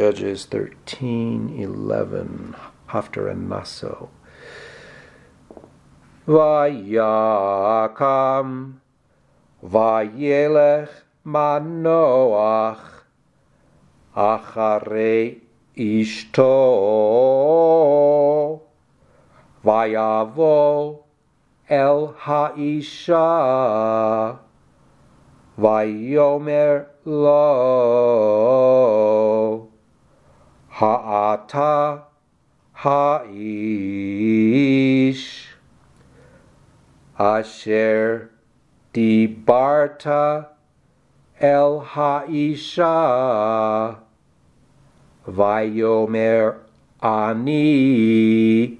Judges 13, 11, Haftarah Naso. Vayakam Vayelech Manoach Acharei Ishto. Vayavo El Haisha. Vayomer Lo Ha'ata Ha'ish. Asher Dibarta El Haisha. Vayomer Ani